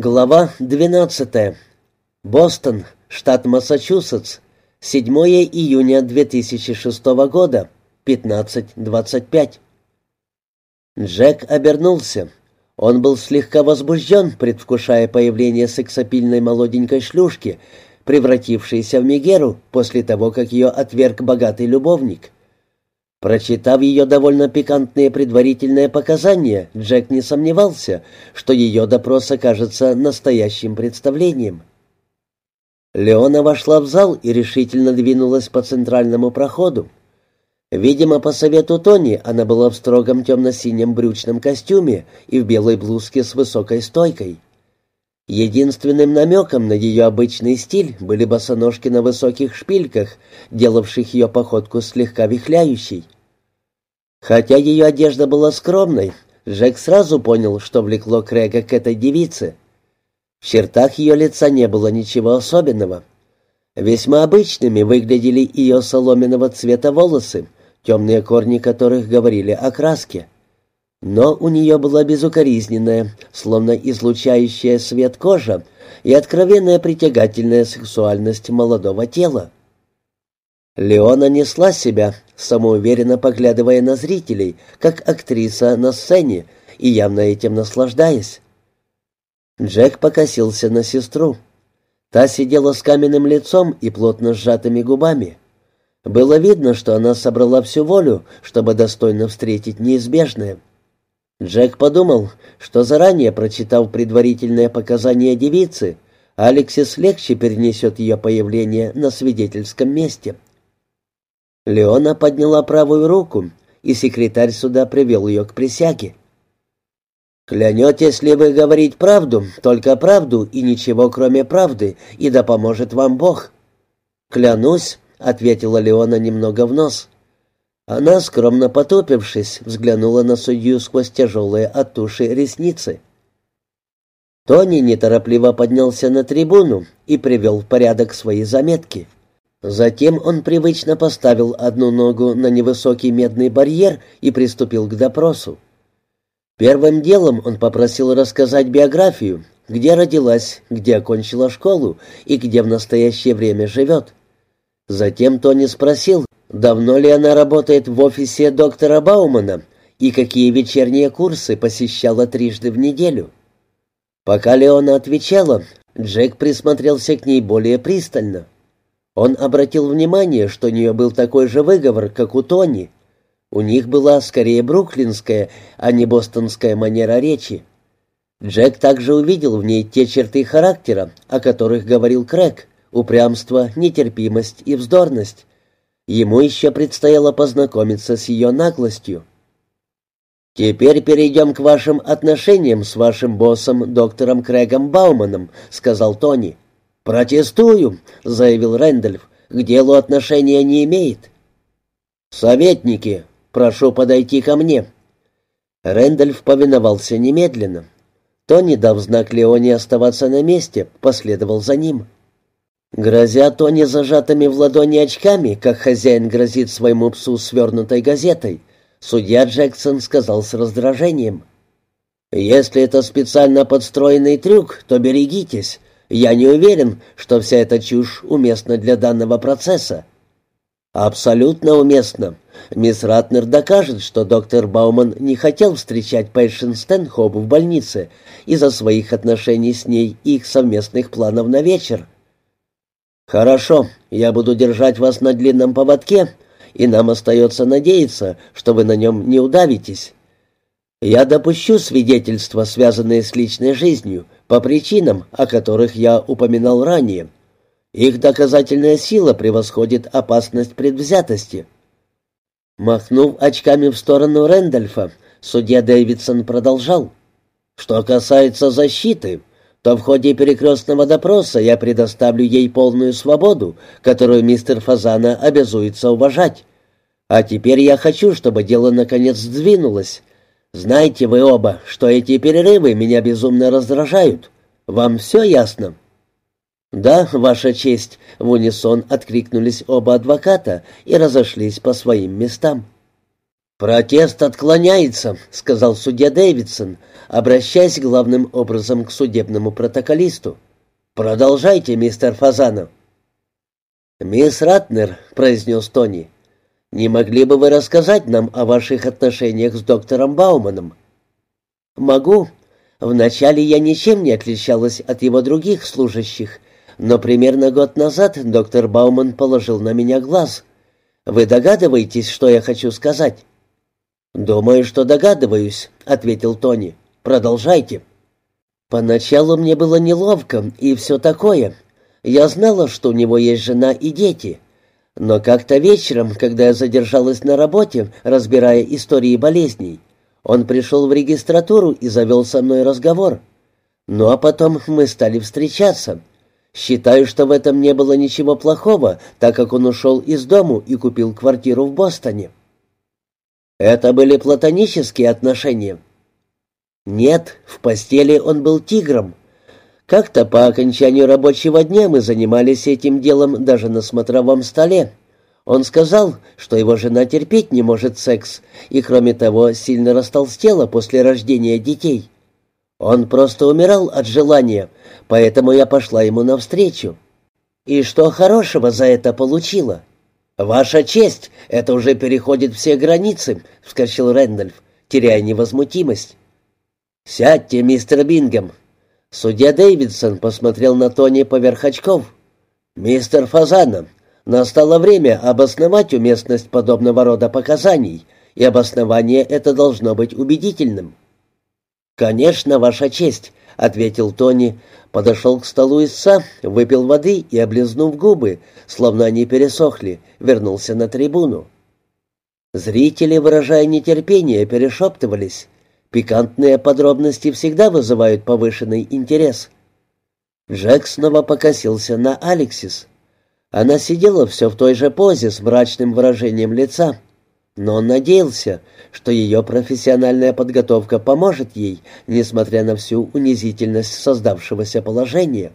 Глава 12. Бостон, штат Массачусетс. 7 июня 2006 года. 15.25. Джек обернулся. Он был слегка возбужден, предвкушая появление сексапильной молоденькой шлюшки, превратившейся в Мегеру после того, как ее отверг богатый любовник. Прочитав ее довольно пикантные предварительные показания, Джек не сомневался, что ее допрос окажется настоящим представлением. Леона вошла в зал и решительно двинулась по центральному проходу. Видимо, по совету Тони она была в строгом темно-синем брючном костюме и в белой блузке с высокой стойкой. Единственным намеком на ее обычный стиль были босоножки на высоких шпильках, делавших ее походку слегка вихляющей. Хотя ее одежда была скромной, Джек сразу понял, что влекло Крэга к этой девице. В чертах ее лица не было ничего особенного. Весьма обычными выглядели ее соломенного цвета волосы, темные корни которых говорили о краске. Но у нее была безукоризненная, словно излучающая свет кожа и откровенная притягательная сексуальность молодого тела. Леона несла себя, самоуверенно поглядывая на зрителей, как актриса на сцене, и явно этим наслаждаясь. Джек покосился на сестру. Та сидела с каменным лицом и плотно сжатыми губами. Было видно, что она собрала всю волю, чтобы достойно встретить неизбежное. Джек подумал, что заранее прочитав предварительные показания девицы, Алексис легче перенесет ее появление на свидетельском месте. Леона подняла правую руку, и секретарь суда привел ее к присяге. «Клянетесь ли вы говорить правду, только правду и ничего кроме правды, и да поможет вам Бог?» «Клянусь», — ответила Леона немного в нос. Она, скромно потопившись, взглянула на судью сквозь тяжелые от туши ресницы. Тони неторопливо поднялся на трибуну и привел в порядок свои заметки. Затем он привычно поставил одну ногу на невысокий медный барьер и приступил к допросу. Первым делом он попросил рассказать биографию, где родилась, где окончила школу и где в настоящее время живет. Затем Тони спросил, Давно ли она работает в офисе доктора Баумана и какие вечерние курсы посещала трижды в неделю? Пока Леона отвечала, Джек присмотрелся к ней более пристально. Он обратил внимание, что у нее был такой же выговор, как у Тони. У них была скорее бруклинская, а не бостонская манера речи. Джек также увидел в ней те черты характера, о которых говорил Крэг — упрямство, нетерпимость и вздорность. Ему еще предстояло познакомиться с ее наглостью. «Теперь перейдем к вашим отношениям с вашим боссом, доктором Крэгом Бауманом», — сказал Тони. «Протестую», — заявил Рэндольф. «К делу отношения не имеет». «Советники, прошу подойти ко мне». Рэндольф повиновался немедленно. Тони, дав знак Леоне оставаться на месте, последовал за ним. Грозя Тони зажатыми в ладони очками, как хозяин грозит своему псу свернутой газетой, судья Джексон сказал с раздражением. «Если это специально подстроенный трюк, то берегитесь. Я не уверен, что вся эта чушь уместна для данного процесса». «Абсолютно уместно. Мисс Ратнер докажет, что доктор Бауман не хотел встречать Пэйшен Стэнхоп в больнице из-за своих отношений с ней и их совместных планов на вечер». «Хорошо, я буду держать вас на длинном поводке, и нам остается надеяться, что вы на нем не удавитесь. Я допущу свидетельства, связанные с личной жизнью, по причинам, о которых я упоминал ранее. Их доказательная сила превосходит опасность предвзятости». Махнув очками в сторону Рэндольфа, судья Дэвидсон продолжал. «Что касается защиты, то в ходе перекрестного допроса я предоставлю ей полную свободу, которую мистер Фазана обязуется уважать. А теперь я хочу, чтобы дело наконец сдвинулось. Знаете вы оба, что эти перерывы меня безумно раздражают. Вам все ясно?» «Да, Ваша честь», — в унисон откликнулись оба адвоката и разошлись по своим местам. «Протест отклоняется», — сказал судья Дэвидсон, обращаясь главным образом к судебному протоколисту. «Продолжайте, мистер Фазанов». «Мисс Ратнер», — произнес Тони, — «не могли бы вы рассказать нам о ваших отношениях с доктором Бауманом?» «Могу. Вначале я ничем не отличалась от его других служащих, но примерно год назад доктор Бауман положил на меня глаз. Вы догадываетесь, что я хочу сказать?» «Думаю, что догадываюсь», — ответил Тони. «Продолжайте». «Поначалу мне было неловко и все такое. Я знала, что у него есть жена и дети. Но как-то вечером, когда я задержалась на работе, разбирая истории болезней, он пришел в регистратуру и завел со мной разговор. Ну а потом мы стали встречаться. Считаю, что в этом не было ничего плохого, так как он ушел из дому и купил квартиру в Бостоне. Это были платонические отношения. Нет, в постели он был тигром. Как-то по окончанию рабочего дня мы занимались этим делом даже на смотровом столе. Он сказал, что его жена терпеть не может секс, и, кроме того, сильно растолстела после рождения детей. Он просто умирал от желания, поэтому я пошла ему навстречу. И что хорошего за это получила? «Ваша честь, это уже переходит все границы», — вскочил Рэндольф, теряя невозмутимость. «Сядьте, мистер Бингем». Судья Дэвидсон посмотрел на Тони поверх очков. «Мистер Фазанов, настало время обосновать уместность подобного рода показаний, и обоснование это должно быть убедительным». «Конечно, Ваша честь», — ответил Тони, подошел к столу истца, выпил воды и, облизнув губы, словно они пересохли, вернулся на трибуну. Зрители, выражая нетерпение, перешептывались. Пикантные подробности всегда вызывают повышенный интерес. Джек снова покосился на Алексис. Она сидела все в той же позе с мрачным выражением лица но он надеялся, что ее профессиональная подготовка поможет ей, несмотря на всю унизительность создавшегося положения.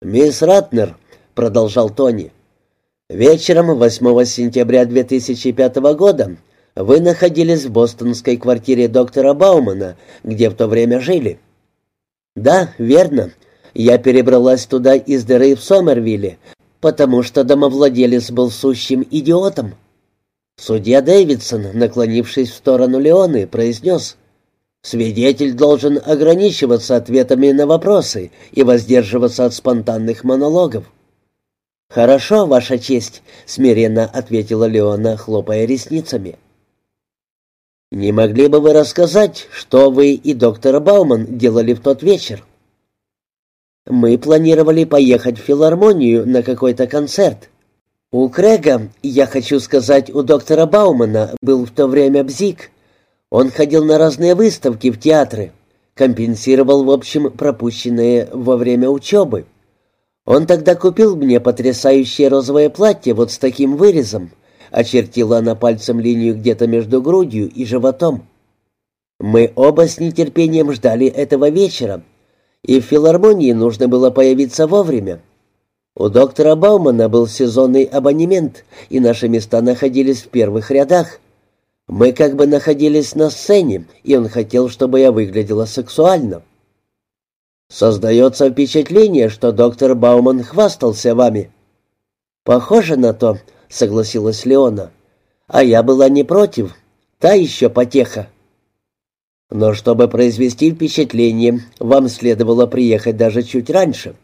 «Мисс Ратнер», — продолжал Тони, — «вечером 8 сентября 2005 года вы находились в бостонской квартире доктора Баумана, где в то время жили». «Да, верно. Я перебралась туда из дыры в Сомервилле, потому что домовладелец был сущим идиотом». Судья Дэвидсон, наклонившись в сторону Леоны, произнес «Свидетель должен ограничиваться ответами на вопросы и воздерживаться от спонтанных монологов». «Хорошо, Ваша честь», — смиренно ответила Леона, хлопая ресницами. «Не могли бы вы рассказать, что вы и доктор Бауман делали в тот вечер?» «Мы планировали поехать в филармонию на какой-то концерт», у Крэга, я хочу сказать, у доктора Баумана был в то время бзик. Он ходил на разные выставки в театры, компенсировал, в общем, пропущенные во время учебы. Он тогда купил мне потрясающее розовое платье вот с таким вырезом, очертила она пальцем линию где-то между грудью и животом. Мы оба с нетерпением ждали этого вечера, и в филармонии нужно было появиться вовремя. У доктора Баумана был сезонный абонемент, и наши места находились в первых рядах. Мы как бы находились на сцене, и он хотел, чтобы я выглядела сексуально. Создается впечатление, что доктор Бауман хвастался вами. Похоже на то, согласилась Леона. А я была не против. Та еще потеха. Но чтобы произвести впечатление, вам следовало приехать даже чуть раньше.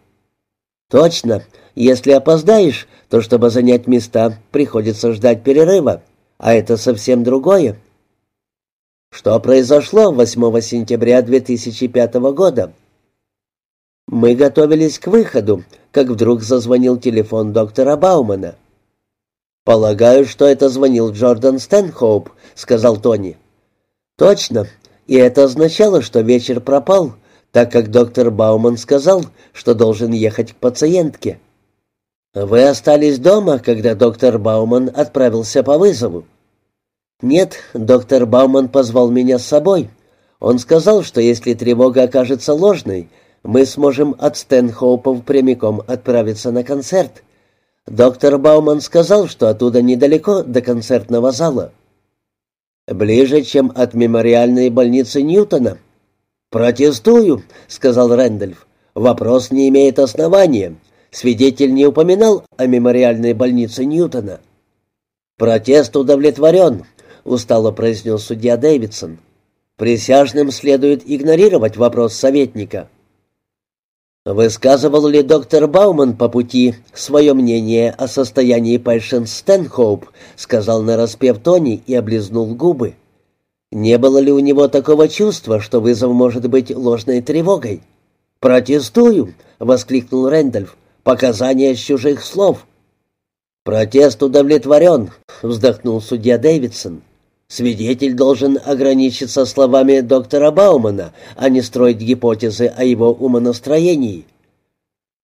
Точно, если опоздаешь, то чтобы занять места, приходится ждать перерыва, а это совсем другое. Что произошло 8 сентября 2005 года? Мы готовились к выходу, как вдруг зазвонил телефон доктора Баумана. «Полагаю, что это звонил Джордан Стэнхоуп», — сказал Тони. «Точно. И это означало, что вечер пропал, так как доктор Бауман сказал, что должен ехать к пациентке». «Вы остались дома, когда доктор Бауман отправился по вызову?» «Нет, доктор Бауман позвал меня с собой. Он сказал, что если тревога окажется ложной, мы сможем от Стэнхоупов прямиком отправиться на концерт. Доктор Бауман сказал, что оттуда недалеко до концертного зала». Ближе, чем от мемориальной больницы Ньютона. «Протестую», — сказал Рэндольф. «Вопрос не имеет основания. Свидетель не упоминал о мемориальной больнице Ньютона». «Протест удовлетворен», — устало произнес судья Дэвидсон. «Присяжным следует игнорировать вопрос советника». Высказывал ли доктор Бауман по пути свое мнение о состоянии Пэшен Стэнхоуп, сказал нараспев Тони и облизнул губы. Не было ли у него такого чувства, что вызов может быть ложной тревогой? «Протестую!» — воскликнул Рэндольф. «Показания с чужих слов!» «Протест удовлетворен», — вздохнул судья Дэвидсон. Свидетель должен ограничиться словами доктора Баумана, а не строить гипотезы о его умонастроении.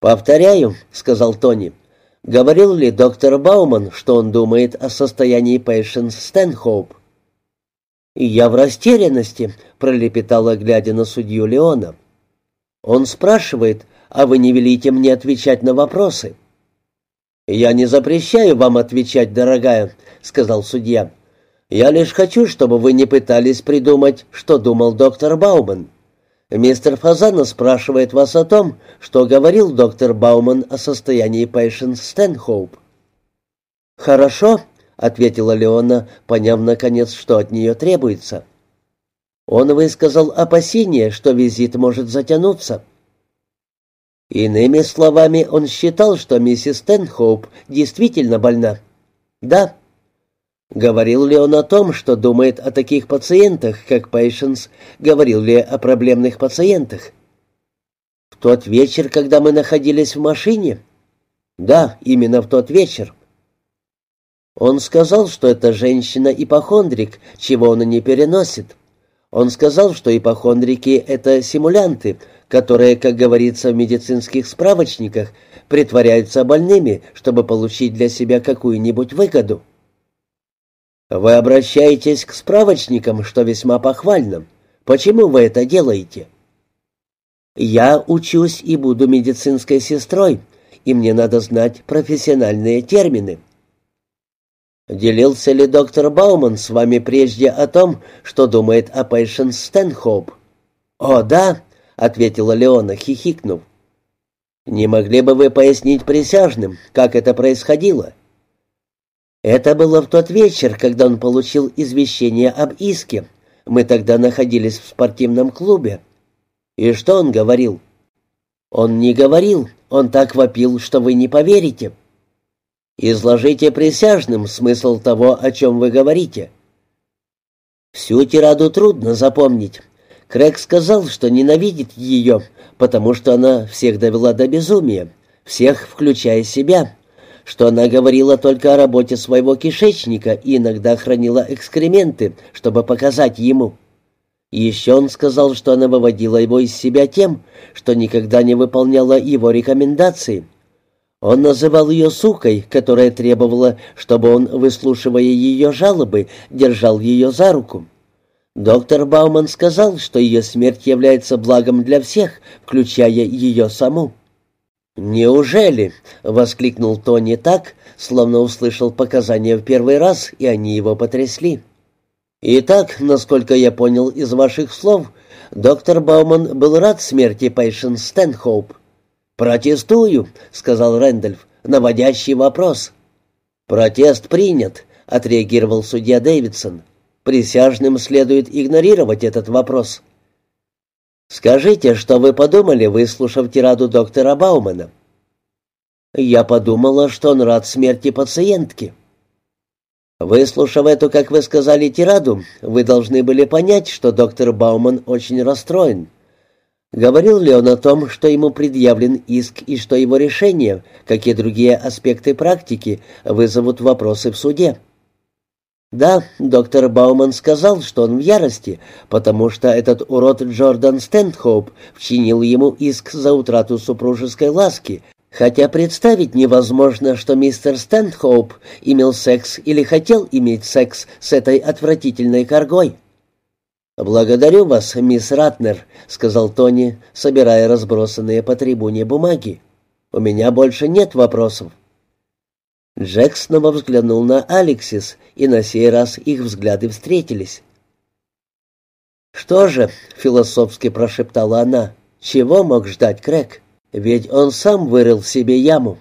«Повторяю», — сказал Тони, — «говорил ли доктор Бауман, что он думает о состоянии Пейшенс Стэнхоуп?» «Я в растерянности», — пролепетала, глядя на судью Леона. «Он спрашивает, а вы не велите мне отвечать на вопросы». «Я не запрещаю вам отвечать, дорогая», — сказал судья. Я лишь хочу, чтобы вы не пытались придумать, что думал доктор Бауман. Мистер Фазана спрашивает вас о том, что говорил доктор Бауман о состоянии Пэйшен Стэнхоуп». «Хорошо», — ответила Леона, поняв наконец, что от нее требуется. Он высказал опасение, что визит может затянуться. Иными словами, он считал, что миссис Стэнхоуп действительно больна. «Да», Говорил ли он о том, что думает о таких пациентах, как Пейшенс? Говорил ли о проблемных пациентах? В тот вечер, когда мы находились в машине? Да, именно в тот вечер. Он сказал, что это женщина ипохондрик, чего он не переносит. Он сказал, что ипохондрики — это симулянты, которые, как говорится в медицинских справочниках, притворяются больными, чтобы получить для себя какую-нибудь выгоду. Вы обращаетесь к справочникам, что весьма похвально. Почему вы это делаете? Я учусь и буду медицинской сестрой, и мне надо знать профессиональные термины. Делился ли доктор Бауман с вами прежде о том, что думает о Пэйшен Стэнхоуп? О, да, ответила Леона, хихикнув. Не могли бы вы пояснить присяжным, как это происходило? Это было в тот вечер, когда он получил извещение об иске. Мы тогда находились в спортивном клубе. И что он говорил? Он не говорил, он так вопил, что вы не поверите. Изложите присяжным смысл того, о чем вы говорите. Всю тираду трудно запомнить. Крэг сказал, что ненавидит ее, потому что она всех довела до безумия, всех, включая себя что она говорила только о работе своего кишечника и иногда хранила экскременты, чтобы показать ему. Еще он сказал, что она выводила его из себя тем, что никогда не выполняла его рекомендации. Он называл ее сукой, которая требовала, чтобы он, выслушивая ее жалобы, держал ее за руку. Доктор Бауман сказал, что ее смерть является благом для всех, включая ее саму. «Неужели?» — воскликнул Тони так, словно услышал показания в первый раз, и они его потрясли. «Итак, насколько я понял из ваших слов, доктор Бауман был рад смерти Пейшен Стэнхоуп». «Протестую», — сказал Рэндольф, — «наводящий вопрос». «Протест принят», — отреагировал судья Дэвидсон. «Присяжным следует игнорировать этот вопрос». «Скажите, что вы подумали, выслушав тираду доктора Баумана?» «Я подумала, что он рад смерти пациентки». Выслушав эту, как вы сказали, тираду, вы должны были понять, что доктор Бауман очень расстроен. Говорил ли он о том, что ему предъявлен иск и что его решение, как и другие аспекты практики, вызовут вопросы в суде? Да, доктор Бауман сказал, что он в ярости, потому что этот урод Джордан Стэнхоуп вчинил ему иск за утрату супружеской ласки, хотя представить невозможно, что мистер Стэнхоуп имел секс или хотел иметь секс с этой отвратительной коргой. «Благодарю вас, мисс Ратнер», — сказал Тони, собирая разбросанные по трибуне бумаги. «У меня больше нет вопросов». Джек снова взглянул на Алексис, и на сей раз их взгляды встретились. «Что же?» — философски прошептала она. «Чего мог ждать Крэг? Ведь он сам вырыл себе яму.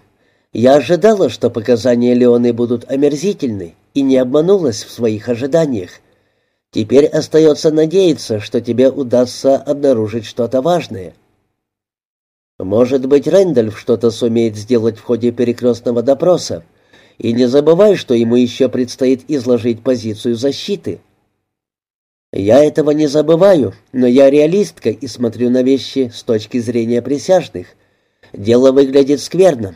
Я ожидала, что показания Леоны будут омерзительны, и не обманулась в своих ожиданиях. Теперь остается надеяться, что тебе удастся обнаружить что-то важное». «Может быть, Рэндальф что-то сумеет сделать в ходе перекрестного допроса, и не забывай, что ему еще предстоит изложить позицию защиты». «Я этого не забываю, но я реалистка и смотрю на вещи с точки зрения присяжных. Дело выглядит скверно.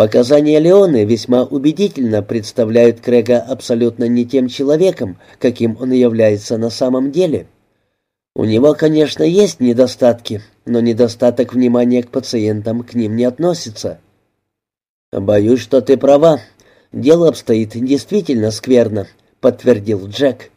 Показания Леоны весьма убедительно представляют Крэга абсолютно не тем человеком, каким он является на самом деле. У него, конечно, есть недостатки, но недостаток внимания к пациентам к ним не относится». «Боюсь, что ты права», Дело обстоит действительно скверно», — подтвердил Джек.